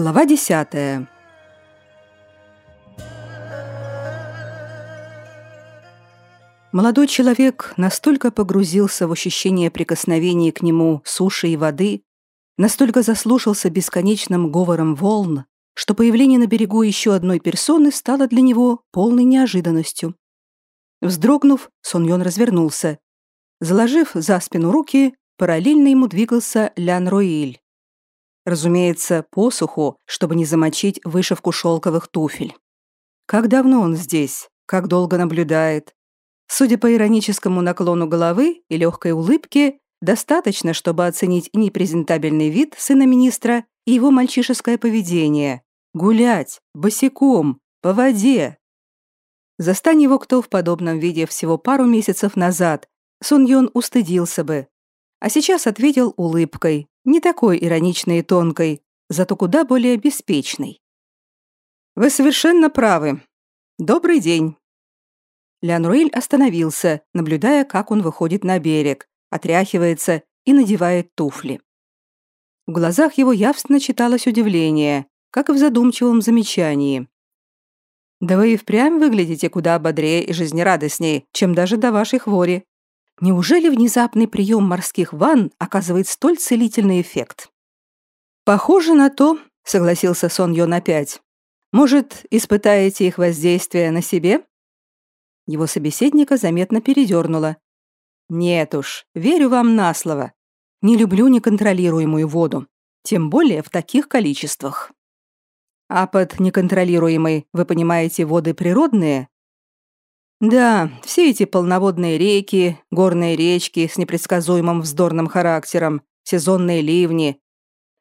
Глава десятая. Молодой человек настолько погрузился в ощущение прикосновения к нему суши и воды, настолько заслушался бесконечным говором волн, что появление на берегу еще одной персоны стало для него полной неожиданностью. Вздрогнув, Сон развернулся. Заложив за спину руки, параллельно ему двигался Лян Роиль. Разумеется, посуху, чтобы не замочить вышивку шелковых туфель. Как давно он здесь? Как долго наблюдает? Судя по ироническому наклону головы и легкой улыбке, достаточно, чтобы оценить непрезентабельный вид сына министра и его мальчишеское поведение. Гулять, босиком, по воде. Застань его кто в подобном виде всего пару месяцев назад, Сун Йон устыдился бы. А сейчас ответил улыбкой, не такой ироничной и тонкой, зато куда более беспечной. «Вы совершенно правы. Добрый день. Леонруэль остановился, наблюдая, как он выходит на берег, отряхивается и надевает туфли. В глазах его явственно читалось удивление, как и в задумчивом замечании. «Да вы и впрямь выглядите куда бодрее и жизнерадостнее, чем даже до вашей хвори. Неужели внезапный прием морских ванн оказывает столь целительный эффект?» «Похоже на то», — согласился Сон Йон опять. «Может, испытаете их воздействие на себе?» Его собеседника заметно передернуло. «Нет уж, верю вам на слово. Не люблю неконтролируемую воду, тем более в таких количествах». «А под неконтролируемой вы понимаете воды природные?» «Да, все эти полноводные реки, горные речки с непредсказуемым вздорным характером, сезонные ливни,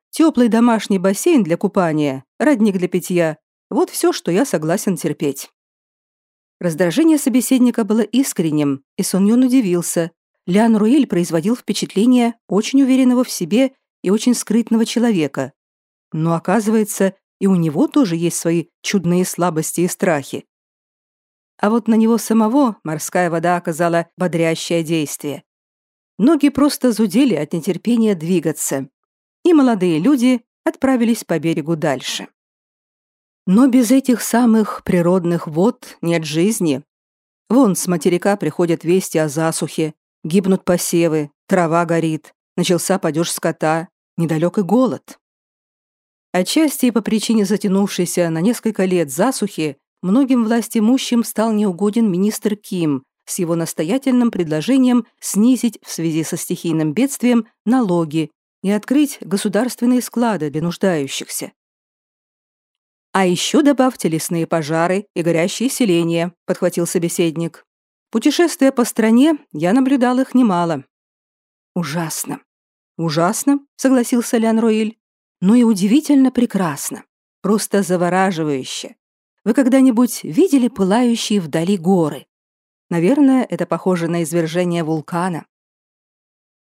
теплый домашний бассейн для купания, родник для питья – вот все, что я согласен терпеть». Раздражение собеседника было искренним, и Сон Юн удивился. Лян Руэль производил впечатление очень уверенного в себе и очень скрытного человека. Но оказывается, и у него тоже есть свои чудные слабости и страхи. А вот на него самого морская вода оказала бодрящее действие. Ноги просто зудели от нетерпения двигаться, и молодые люди отправились по берегу дальше. Но без этих самых природных вод нет жизни. Вон с материка приходят вести о засухе, гибнут посевы, трава горит, начался падеж скота, недалек и голод. Отчасти по причине затянувшейся на несколько лет засухи многим властимущим стал неугоден министр Ким с его настоятельным предложением снизить в связи со стихийным бедствием налоги и открыть государственные склады для нуждающихся. «А еще добавьте лесные пожары и горящие селения», — подхватил собеседник. «Путешествуя по стране, я наблюдал их немало». «Ужасно». «Ужасно», — согласился Лян Роиль. «Но и удивительно прекрасно. Просто завораживающе. Вы когда-нибудь видели пылающие вдали горы? Наверное, это похоже на извержение вулкана».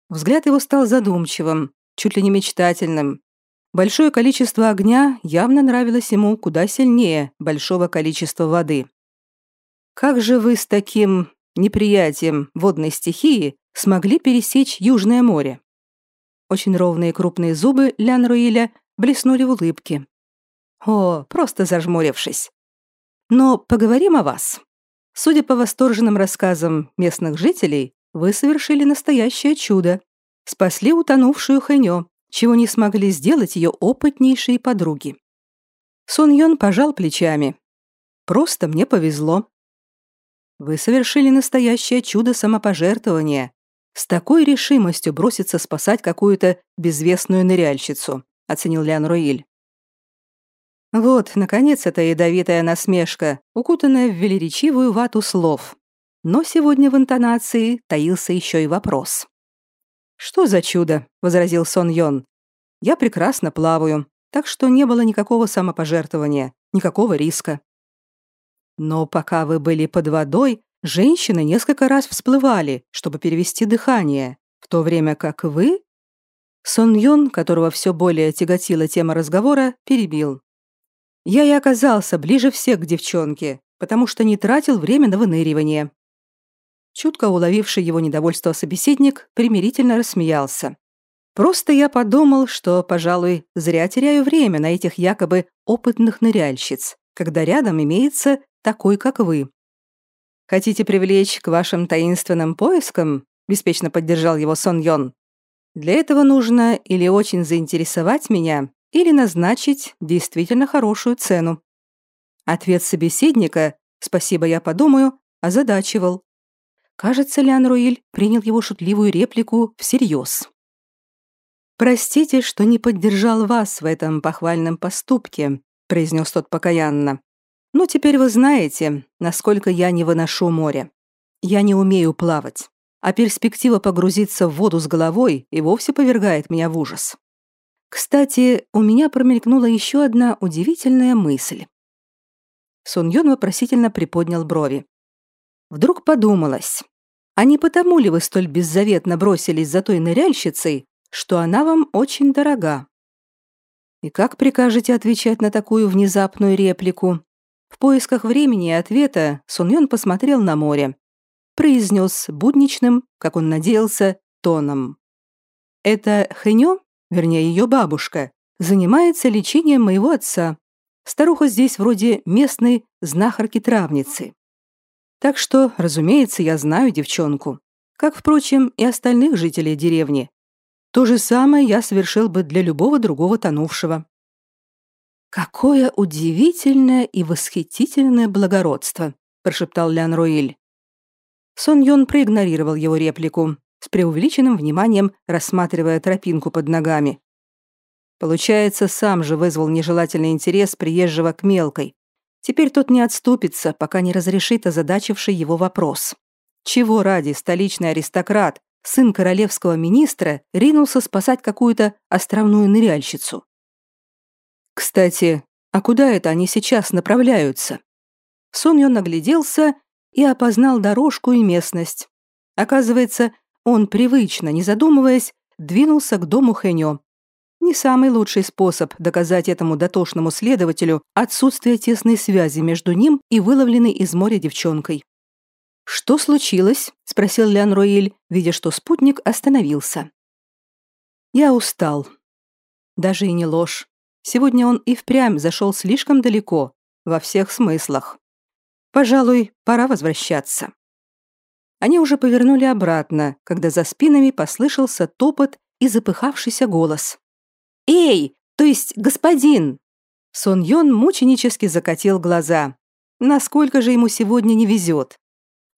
Взгляд его стал задумчивым, чуть ли не мечтательным, Большое количество огня явно нравилось ему куда сильнее большого количества воды. Как же вы с таким неприятием водной стихии смогли пересечь Южное море? Очень ровные крупные зубы Лян Руиля блеснули в улыбке. О, просто зажмурившись. Но поговорим о вас. Судя по восторженным рассказам местных жителей, вы совершили настоящее чудо. Спасли утонувшую Хэньо, чего не смогли сделать ее опытнейшие подруги. Сон Йон пожал плечами. «Просто мне повезло». «Вы совершили настоящее чудо самопожертвования. С такой решимостью броситься спасать какую-то безвестную ныряльщицу», оценил Лян Руиль. Вот, наконец, эта ядовитая насмешка, укутанная в велеречивую вату слов. Но сегодня в интонации таился еще и вопрос. «Что за чудо?» — возразил Сон Йон. «Я прекрасно плаваю, так что не было никакого самопожертвования, никакого риска». «Но пока вы были под водой, женщины несколько раз всплывали, чтобы перевести дыхание, в то время как вы...» Сон Йон, которого все более тяготила тема разговора, перебил. «Я и оказался ближе всех к девчонке, потому что не тратил время на выныривание. Чутко уловивший его недовольство собеседник примирительно рассмеялся. Просто я подумал, что, пожалуй, зря теряю время на этих якобы опытных ныряльщиц, когда рядом имеется такой, как вы. Хотите привлечь к вашим таинственным поискам? беспечно поддержал его Сон Йон. Для этого нужно или очень заинтересовать меня, или назначить действительно хорошую цену. Ответ собеседника «спасибо, я подумаю» озадачивал. Кажется, Лян Руиль принял его шутливую реплику всерьез. «Простите, что не поддержал вас в этом похвальном поступке», произнес тот покаянно. «Но теперь вы знаете, насколько я не выношу море. Я не умею плавать, а перспектива погрузиться в воду с головой и вовсе повергает меня в ужас. Кстати, у меня промелькнула еще одна удивительная мысль. Сун Йон вопросительно приподнял брови. Вдруг подумалось, а не потому ли вы столь беззаветно бросились за той ныряльщицей, что она вам очень дорога? И как прикажете отвечать на такую внезапную реплику? В поисках времени и ответа Сун Йон посмотрел на море. Произнес будничным, как он надеялся, тоном. «Это Хэньо, вернее ее бабушка, занимается лечением моего отца. Старуха здесь вроде местной знахарки-травницы. Так что, разумеется, я знаю девчонку, как, впрочем, и остальных жителей деревни. То же самое я совершил бы для любого другого тонувшего. «Какое удивительное и восхитительное благородство!» – прошептал Лян Руиль. Сон Йон проигнорировал его реплику, с преувеличенным вниманием рассматривая тропинку под ногами. Получается, сам же вызвал нежелательный интерес приезжего к мелкой, Теперь тот не отступится, пока не разрешит озадачивший его вопрос. Чего ради столичный аристократ, сын королевского министра, ринулся спасать какую-то островную ныряльщицу? Кстати, а куда это они сейчас направляются? Сон Йон нагляделся и опознал дорожку и местность. Оказывается, он привычно, не задумываясь, двинулся к дому Хэньо, не самый лучший способ доказать этому дотошному следователю отсутствие тесной связи между ним и выловленной из моря девчонкой. «Что случилось?» – спросил Лян Роиль, видя, что спутник остановился. «Я устал. Даже и не ложь. Сегодня он и впрямь зашел слишком далеко, во всех смыслах. Пожалуй, пора возвращаться». Они уже повернули обратно, когда за спинами послышался топот и запыхавшийся голос. «Эй, то есть господин!» Сон Йон мученически закатил глаза. Насколько же ему сегодня не везет.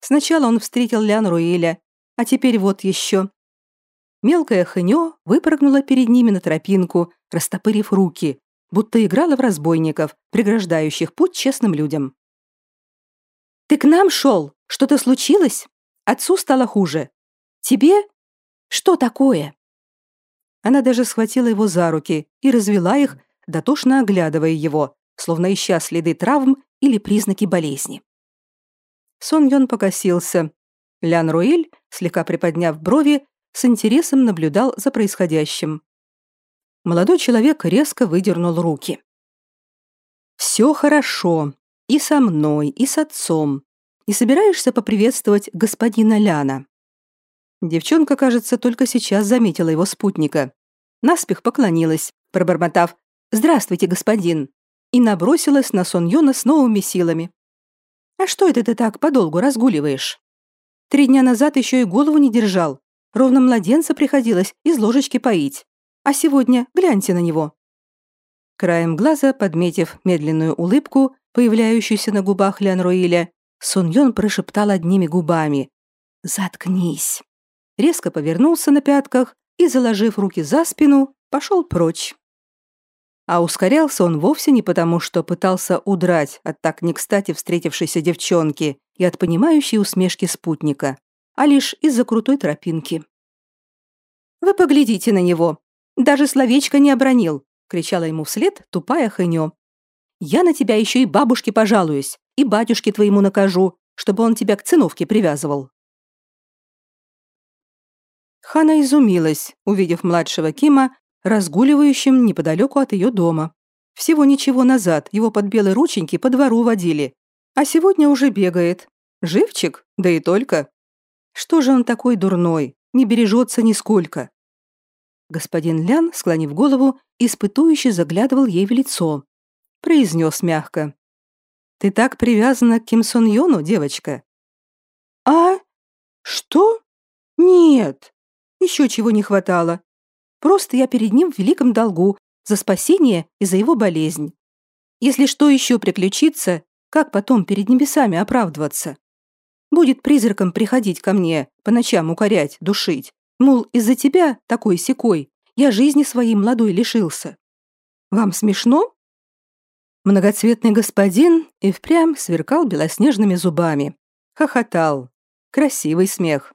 Сначала он встретил Лян Руэля, а теперь вот еще. Мелкая хынё выпрыгнула перед ними на тропинку, растопырив руки, будто играла в разбойников, преграждающих путь честным людям. «Ты к нам шел? Что-то случилось? Отцу стало хуже. Тебе? Что такое?» Она даже схватила его за руки и развела их, дотошно оглядывая его, словно ища следы травм или признаки болезни. Сон Йон покосился. Лян Руэль, слегка приподняв брови, с интересом наблюдал за происходящим. Молодой человек резко выдернул руки. «Все хорошо. И со мной, и с отцом. Не собираешься поприветствовать господина Ляна?» Девчонка, кажется, только сейчас заметила его спутника. Наспех поклонилась, пробормотав «Здравствуйте, господин!» и набросилась на Сон Йона с новыми силами. «А что это ты так подолгу разгуливаешь? Три дня назад еще и голову не держал. Ровно младенца приходилось из ложечки поить. А сегодня гляньте на него». Краем глаза, подметив медленную улыбку, появляющуюся на губах Лян Руиля, Сон Йон прошептал одними губами «Заткнись» резко повернулся на пятках и, заложив руки за спину, пошел прочь. А ускорялся он вовсе не потому, что пытался удрать от так не кстати встретившейся девчонки и от понимающей усмешки спутника, а лишь из-за крутой тропинки. «Вы поглядите на него! Даже словечко не обронил!» — кричала ему вслед тупая хынё. «Я на тебя еще и бабушке пожалуюсь, и батюшке твоему накажу, чтобы он тебя к циновке привязывал». Хана изумилась, увидев младшего Кима, разгуливающим неподалеку от ее дома. Всего ничего назад его под белые рученьки по двору водили, а сегодня уже бегает. Живчик? Да и только. Что же он такой дурной, не бережется нисколько? Господин Лян, склонив голову, испытующе заглядывал ей в лицо. Произнес мягко. «Ты так привязана к Ким Сон Йону, девочка?» «А? Что? Нет. Еще чего не хватало. Просто я перед ним в великом долгу за спасение и за его болезнь. Если что еще приключится, как потом перед небесами оправдываться? Будет призраком приходить ко мне, по ночам укорять, душить. Мол, из-за тебя, такой секой, я жизни своей молодой лишился. Вам смешно? Многоцветный господин и впрямь сверкал белоснежными зубами. Хохотал. Красивый смех.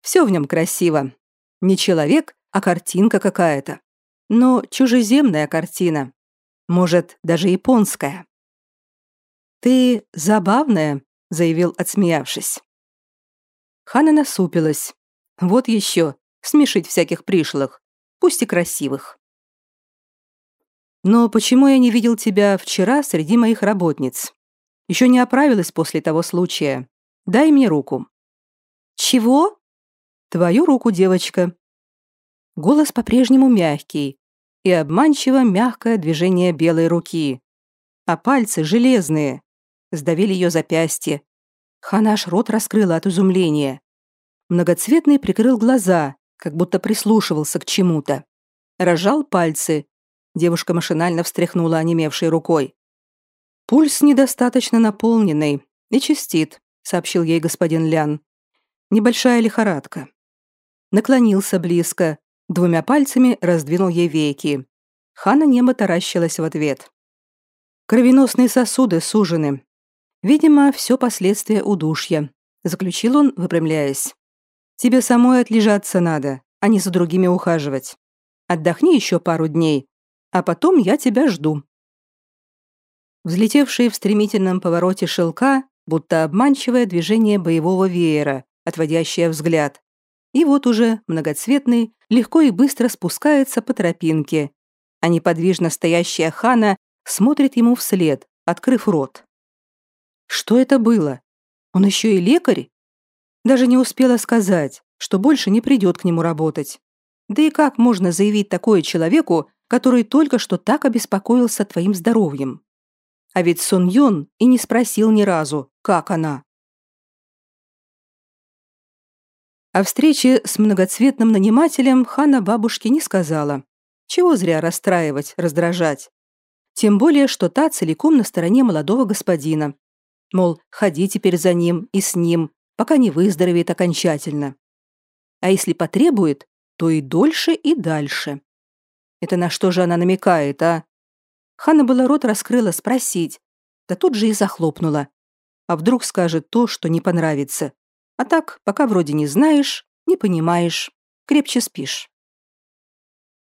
Все в нем красиво. Не человек, а картинка какая-то. Но чужеземная картина. Может, даже японская. «Ты забавная», — заявил, отсмеявшись. Хана насупилась. «Вот еще, смешить всяких пришлых, пусть и красивых». «Но почему я не видел тебя вчера среди моих работниц? Еще не оправилась после того случая. Дай мне руку». «Чего?» «Твою руку, девочка». Голос по-прежнему мягкий и обманчиво мягкое движение белой руки. А пальцы железные, сдавили ее запястье. Ханаш рот раскрыла от изумления. Многоцветный прикрыл глаза, как будто прислушивался к чему-то. Рожал пальцы. Девушка машинально встряхнула онемевшей рукой. «Пульс недостаточно наполненный и чистит», — сообщил ей господин Лян. «Небольшая лихорадка». Наклонился близко, двумя пальцами раздвинул ей веки. Хана небо таращилась в ответ. Кровеносные сосуды сужены, Видимо, все последствия удушья, заключил он, выпрямляясь. Тебе самой отлежаться надо, а не за другими ухаживать. Отдохни еще пару дней, а потом я тебя жду. Взлетевшие в стремительном повороте шелка, будто обманчивое движение боевого веера, отводящее взгляд. И вот уже многоцветный легко и быстро спускается по тропинке, а неподвижно стоящая хана смотрит ему вслед, открыв рот. Что это было? Он еще и лекарь? Даже не успела сказать, что больше не придет к нему работать. Да и как можно заявить такое человеку, который только что так обеспокоился твоим здоровьем? А ведь Сон Йон и не спросил ни разу, как она. О встрече с многоцветным нанимателем Хана бабушке не сказала. Чего зря расстраивать, раздражать. Тем более, что та целиком на стороне молодого господина, Мол, ходи теперь за ним и с ним, пока не выздоровеет окончательно. А если потребует, то и дольше, и дальше. Это на что же она намекает, а? Хана была рот раскрыла спросить, да тут же и захлопнула. А вдруг скажет то, что не понравится. А так, пока вроде не знаешь, не понимаешь, крепче спишь.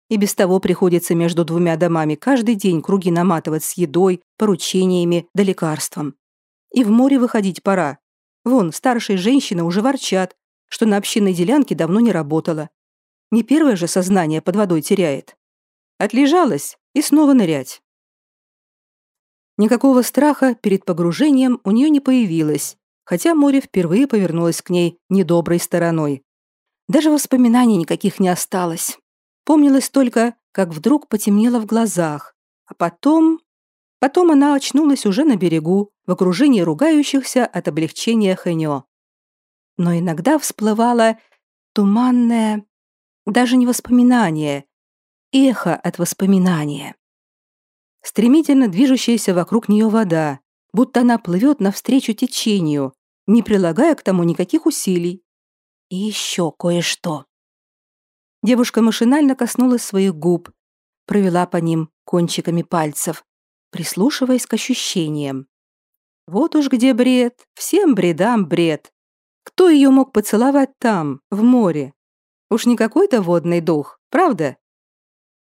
И без того приходится между двумя домами каждый день круги наматывать с едой, поручениями да лекарством. И в море выходить пора. Вон, старшие женщины уже ворчат, что на общинной делянке давно не работала. Не первое же сознание под водой теряет. Отлежалась и снова нырять. Никакого страха перед погружением у нее не появилось, хотя море впервые повернулось к ней недоброй стороной. Даже воспоминаний никаких не осталось. Помнилось только, как вдруг потемнело в глазах, а потом Потом она очнулась уже на берегу, в окружении ругающихся от облегчения Хэньо. Но иногда всплывало туманное, даже не воспоминание, эхо от воспоминания. Стремительно движущаяся вокруг нее вода, будто она плывет навстречу течению, не прилагая к тому никаких усилий. И еще кое-что. Девушка машинально коснулась своих губ, провела по ним кончиками пальцев, прислушиваясь к ощущениям. Вот уж где бред, всем бредам бред. Кто ее мог поцеловать там, в море? Уж не какой-то водный дух, правда?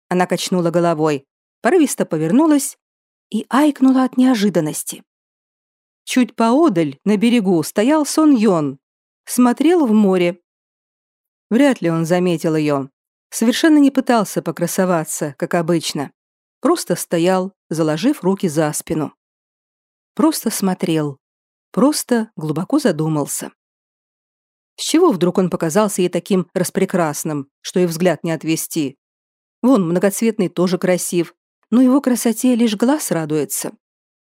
Она качнула головой, порывисто повернулась и айкнула от неожиданности. Чуть поодаль, на берегу, стоял Сон Йон, смотрел в море. Вряд ли он заметил ее. Совершенно не пытался покрасоваться, как обычно. Просто стоял, заложив руки за спину. Просто смотрел. Просто глубоко задумался. С чего вдруг он показался ей таким распрекрасным, что и взгляд не отвести? Вон, многоцветный тоже красив, но его красоте лишь глаз радуется.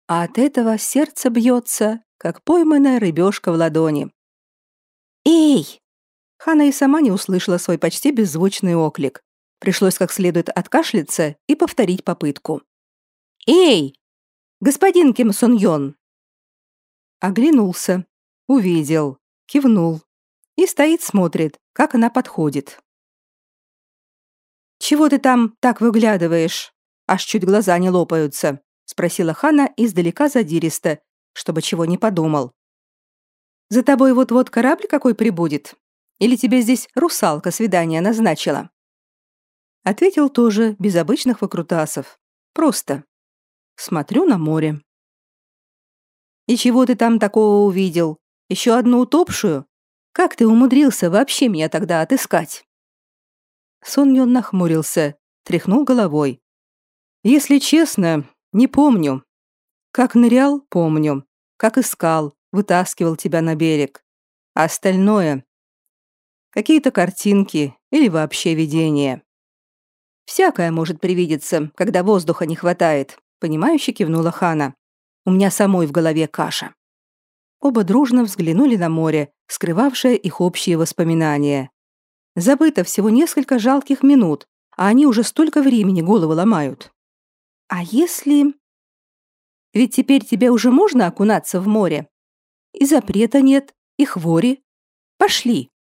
А от этого сердце бьется, как пойманная рыбешка в ладони. «Эй!» Хана и сама не услышала свой почти беззвучный оклик. Пришлось как следует откашляться и повторить попытку. «Эй! Господин Ким Сон Йон!» Оглянулся, увидел, кивнул и стоит смотрит, как она подходит. «Чего ты там так выглядываешь? Аж чуть глаза не лопаются», спросила Хана издалека задиристо, чтобы чего не подумал. «За тобой вот-вот корабль какой прибудет? Или тебе здесь русалка свидание назначила?» Ответил тоже, без обычных выкрутасов. Просто. Смотрю на море. «И чего ты там такого увидел? Еще одну утопшую? Как ты умудрился вообще меня тогда отыскать?» Сон Йон нахмурился, тряхнул головой. «Если честно, не помню. Как нырял, помню. Как искал, вытаскивал тебя на берег. А остальное... Какие-то картинки или вообще видения. Всякое может привидеться, когда воздуха не хватает, понимающе кивнула Хана. У меня самой в голове каша. Оба дружно взглянули на море, скрывавшее их общие воспоминания. Забыто всего несколько жалких минут, а они уже столько времени головы ломают. А если... Ведь теперь тебе уже можно окунаться в море. И запрета нет, и хвори. Пошли.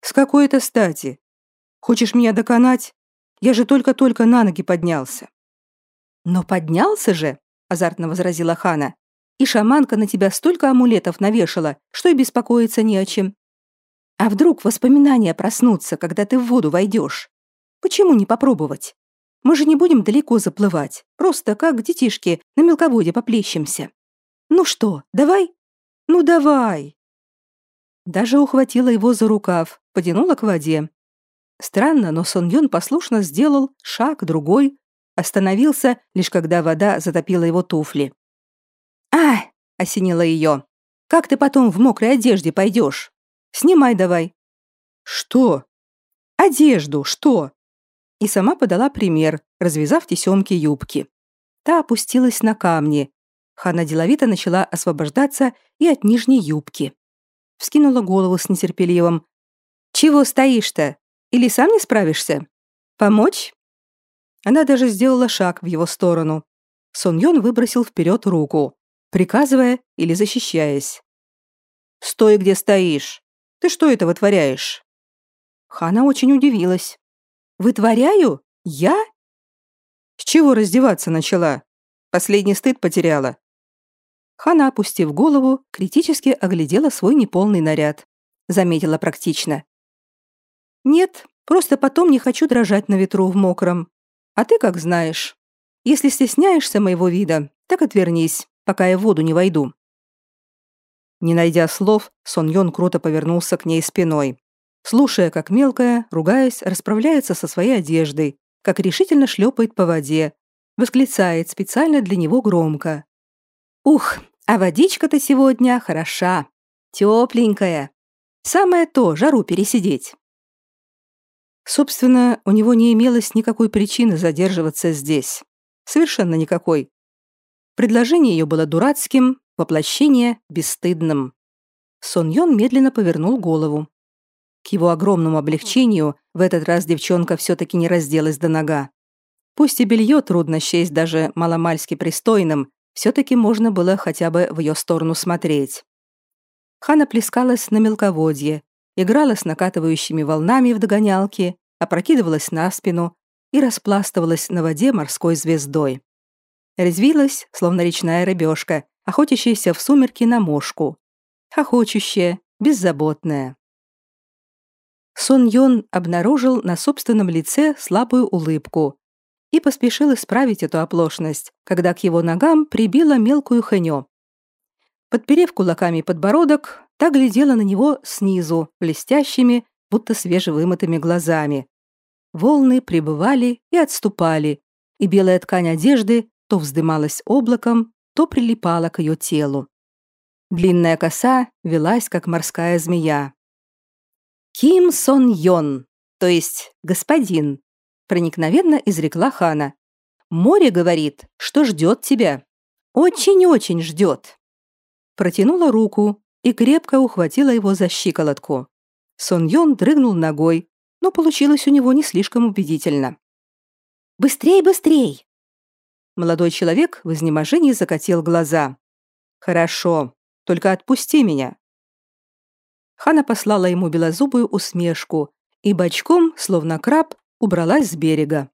С какой это стати? Хочешь меня доконать? Я же только-только на ноги поднялся. Но поднялся же, азартно возразила Хана. И шаманка на тебя столько амулетов навешала, что и беспокоиться не о чем. А вдруг воспоминания проснутся, когда ты в воду войдешь? Почему не попробовать? Мы же не будем далеко заплывать, просто как детишки на мелководье поплещемся. Ну что, давай? Ну давай!» Даже ухватила его за рукав, потянула к воде. Странно, но Сон Юн послушно сделал шаг, другой, остановился, лишь когда вода затопила его туфли. «А!» — осенила ее. «Как ты потом в мокрой одежде пойдешь? Снимай давай». «Что?» «Одежду, что?» И сама подала пример, развязав тесемки юбки. Та опустилась на камни, Хана деловито начала освобождаться и от нижней юбки. Вскинула голову с нетерпеливым. «Чего стоишь-то? Или сам не справишься? Помочь?» Она даже сделала шаг в его сторону. Сон Йон выбросил вперед руку, приказывая или защищаясь. «Стой, где стоишь! Ты что это вытворяешь?» Хана очень удивилась. «Вытворяю? Я?» «С чего раздеваться начала? Последний стыд потеряла. Хана, опустив голову, критически оглядела свой неполный наряд. Заметила практично. «Нет, просто потом не хочу дрожать на ветру в мокром. А ты как знаешь. Если стесняешься моего вида, так отвернись, пока я в воду не войду». Не найдя слов, Сон Йон круто повернулся к ней спиной, слушая, как мелкая, ругаясь, расправляется со своей одеждой, как решительно шлепает по воде, восклицает специально для него громко. «Ух, а водичка-то сегодня хороша, тепленькая. Самое то, жару пересидеть. Собственно, у него не имелось никакой причины задерживаться здесь. Совершенно никакой. Предложение ее было дурацким, воплощение — бесстыдным. Сон Йон медленно повернул голову. К его огромному облегчению в этот раз девчонка все-таки не разделась до нога. Пусть и белье трудно счесть даже маломальски пристойным, все-таки можно было хотя бы в ее сторону смотреть. Хана плескалась на мелководье, играла с накатывающими волнами в догонялке, опрокидывалась на спину и распластывалась на воде морской звездой. Резвилась, словно речная рыбешка, охотящаяся в сумерки на мошку. Хохочущая, беззаботная. Сон Йон обнаружил на собственном лице слабую улыбку, и поспешил исправить эту оплошность, когда к его ногам прибила мелкую хэньо. Подперев кулаками подбородок, та глядела на него снизу, блестящими, будто свежевымытыми глазами. Волны прибывали и отступали, и белая ткань одежды то вздымалась облаком, то прилипала к ее телу. Длинная коса велась, как морская змея. «Ким Сон Йон, то есть господин», проникновенно изрекла Хана. Море говорит, что ждет тебя. Очень-очень ждет. Протянула руку и крепко ухватила его за щиколотку. Сон Йон дрыгнул ногой, но получилось у него не слишком убедительно. «Быстрей, быстрей!» Молодой человек в изнеможении закатил глаза. «Хорошо, только отпусти меня». Хана послала ему белозубую усмешку и бочком, словно краб, убралась с берега.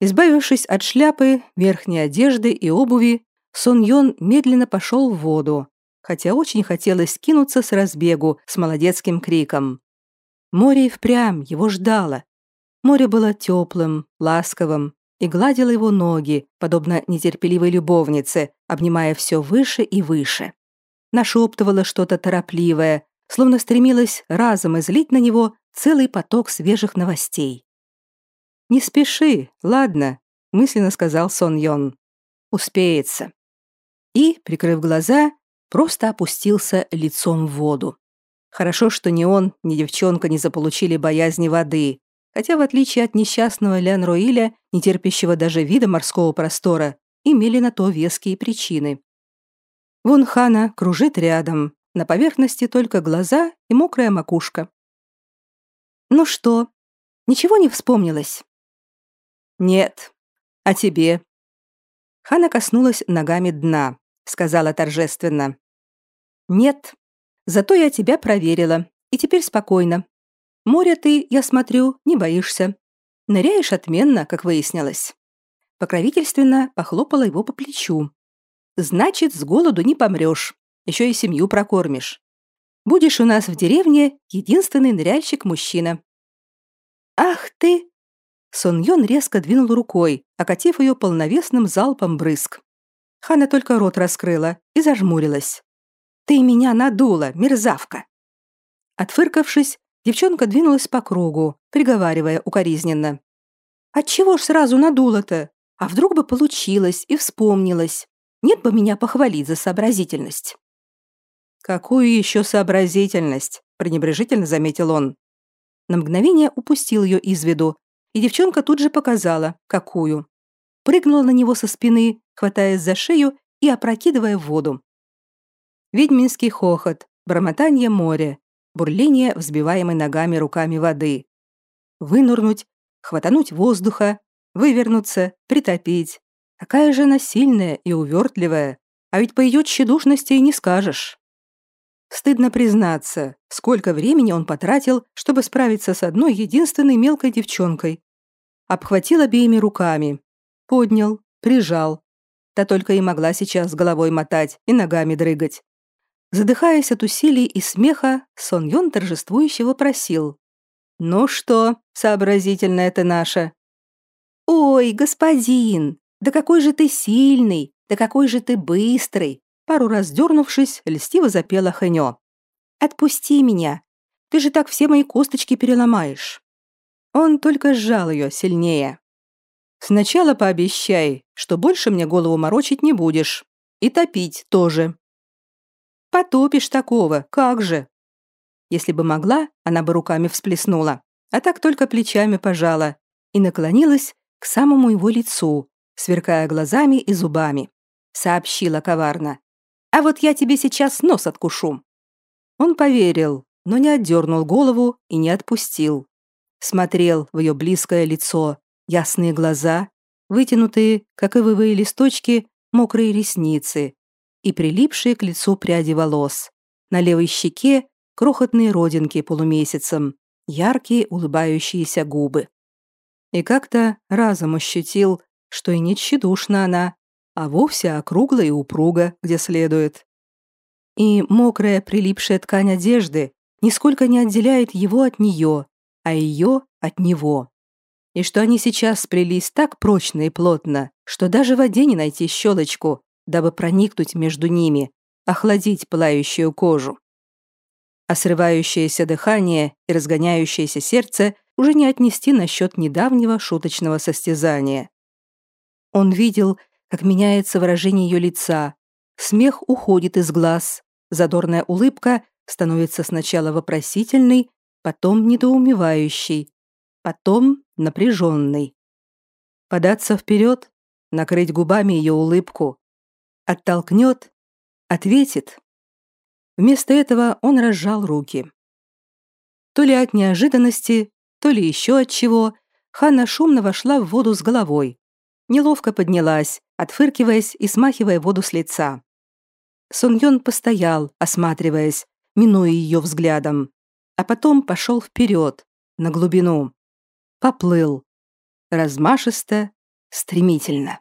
Избавившись от шляпы, верхней одежды и обуви, Сон Йон медленно пошел в воду, хотя очень хотелось кинуться с разбегу с молодецким криком. Море впрямь его ждало. Море было теплым, ласковым и гладило его ноги, подобно нетерпеливой любовнице, обнимая все выше и выше. Нашептывало что-то торопливое, словно стремилось разом излить на него целый поток свежих новостей. «Не спеши, ладно», — мысленно сказал Сон Йон. «Успеется». И, прикрыв глаза, просто опустился лицом в воду. Хорошо, что ни он, ни девчонка не заполучили боязни воды, хотя, в отличие от несчастного Лян Роиля, не терпящего даже вида морского простора, имели на то веские причины. Вон Хана кружит рядом, на поверхности только глаза и мокрая макушка. «Ну что, ничего не вспомнилось?» «Нет. А тебе?» Хана коснулась ногами дна, сказала торжественно. «Нет. Зато я тебя проверила, и теперь спокойно. Море ты, я смотрю, не боишься. Ныряешь отменно, как выяснилось». Покровительственно похлопала его по плечу. «Значит, с голоду не помрешь, еще и семью прокормишь. Будешь у нас в деревне единственный ныряльщик-мужчина». «Ах ты!» Сон резко двинул рукой, окатив ее полновесным залпом брызг. Хана только рот раскрыла и зажмурилась. «Ты меня надула, мерзавка!» Отфыркавшись, девчонка двинулась по кругу, приговаривая укоризненно. «Отчего ж сразу надула-то? А вдруг бы получилось и вспомнилось? Нет бы меня похвалить за сообразительность». «Какую еще сообразительность?» – пренебрежительно заметил он. На мгновение упустил ее из виду, и девчонка тут же показала, какую. Прыгнула на него со спины, хватаясь за шею и опрокидывая в воду. Ведьминский хохот, бормотание моря, бурление взбиваемой ногами руками воды. Вынурнуть, хватануть воздуха, вывернуться, притопить. Такая же она сильная и увертливая, а ведь по ее тщедушности и не скажешь. Стыдно признаться, сколько времени он потратил, чтобы справиться с одной единственной мелкой девчонкой. Обхватил обеими руками, поднял, прижал. Та только и могла сейчас головой мотать и ногами дрыгать. Задыхаясь от усилий и смеха, Сон Йон торжествующего просил. «Ну что, сообразительная ты наша?» «Ой, господин, да какой же ты сильный, да какой же ты быстрый, Пару раз дернувшись, льстиво запела Хэньо. «Отпусти меня! Ты же так все мои косточки переломаешь!» Он только сжал ее сильнее. «Сначала пообещай, что больше мне голову морочить не будешь. И топить тоже». «Потопишь такого, как же!» Если бы могла, она бы руками всплеснула, а так только плечами пожала и наклонилась к самому его лицу, сверкая глазами и зубами. Сообщила коварно. А вот я тебе сейчас нос откушу». Он поверил, но не отдернул голову и не отпустил. Смотрел в ее близкое лицо, ясные глаза, вытянутые, как ивовые листочки, мокрые ресницы и прилипшие к лицу пряди волос. На левой щеке крохотные родинки полумесяцем, яркие улыбающиеся губы. И как-то разом ощутил, что и не тщедушна она, а вовсе округло и упруго, где следует. И мокрая прилипшая ткань одежды нисколько не отделяет его от нее, а ее от него. И что они сейчас сплелись так прочно и плотно, что даже в воде не найти щелочку, дабы проникнуть между ними, охладить пылающую кожу. А срывающееся дыхание и разгоняющееся сердце уже не отнести на счет недавнего шуточного состязания. Он видел, как меняется выражение ее лица. Смех уходит из глаз. Задорная улыбка становится сначала вопросительной, потом недоумевающей. потом напряженный. Податься вперед, накрыть губами ее улыбку. Оттолкнет, ответит. Вместо этого он разжал руки. То ли от неожиданности, то ли еще от чего, Ханна шумно вошла в воду с головой. Неловко поднялась, отфыркиваясь и смахивая воду с лица. Сун Йон постоял, осматриваясь, минуя ее взглядом, а потом пошел вперед, на глубину. Поплыл. Размашисто, стремительно.